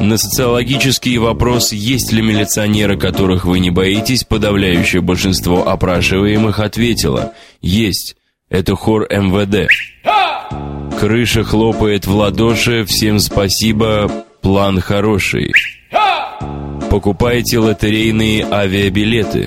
На социологический вопрос, есть ли милиционеры, которых вы не боитесь, подавляющее большинство опрашиваемых ответило «Есть». Это хор МВД. Крыша хлопает в ладоши, всем спасибо, план хороший. Покупайте лотерейные авиабилеты.